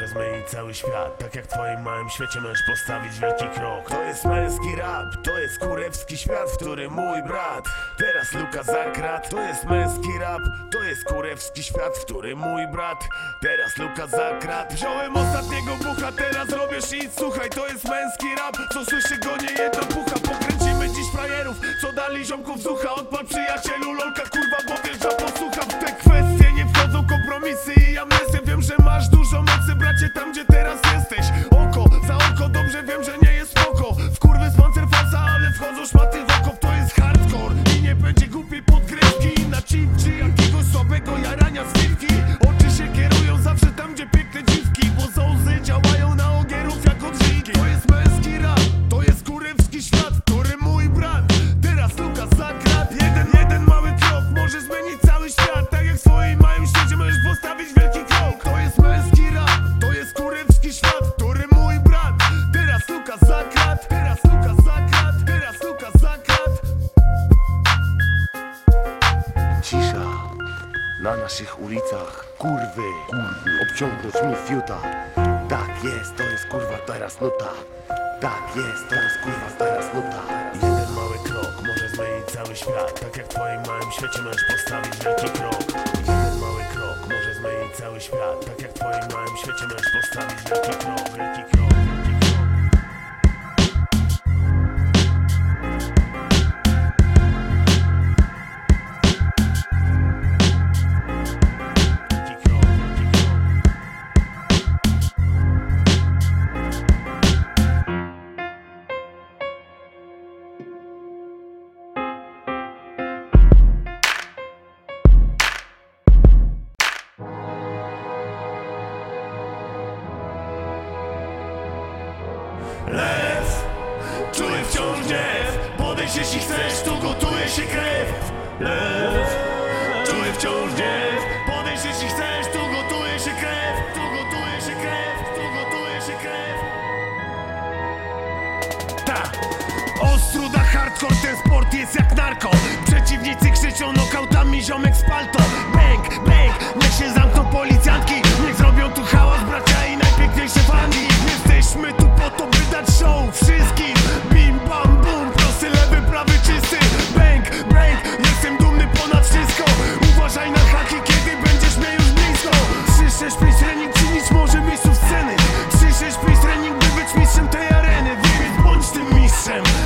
może zmienić cały świat. Tak jak w twoim małym świecie możesz postawić wielki krok. To jest męski rap, to jest kurewski świat, w którym mój brat Teraz Luka Zakrat To jest męski rap, to jest kurewski świat, w którym mój brat Teraz Luka Zakrat Wziąłem ostatniego bucha, teraz robię shit. Słuchaj, to jest męski rap, co słyszy go nie jedna pucha Pokręcimy dziś frajerów, co dali ziomków z ucha. Odpal przyjacielu, lolka kurwa, bo wiesz, że posłucha W te kwestie nie wchodzą kompromisy i amnesje Wiem, że masz dużo bracie, tam gdzie teraz jesteś? Oko za oko, dobrze wiem, że nie jest spoko W kurwy z pancerfasa, ale wchodzą szmaty w oko. To jest hardcore. I nie będzie głupiej podkrywki Na chip czy jakiegoś słabego jarania z piwki Oczy się kierują zawsze tam, gdzie piękne dziwki. Bo zołzy działają na ogierów jak odżynki To jest męski rap, to jest kurewski świat, teraz teraz Cisza na naszych ulicach. Kurwy, kurwy, obciągnąć mi fiuta. Tak jest, to jest kurwa teraz nuta. Tak jest, to jest kurwa teraz nuta. Jeden mały krok może zmienić cały świat Tak jak w twoim małym świecie możesz postawić wielki krok Jeden mały krok może zmienić cały świat Tak jak w twoim małym świecie możesz postawić wielki krok Wielki krok, Lew, czuję wciąż gniew. Podejdź jeśli chcesz, tu gotuje się krew. Lew, czuję wciąż gniew. Podejdź jeśli chcesz, tu gotuje się krew. Tu gotuje się krew, tu gotuje się krew. Ta, ostruda hardcore, ten him.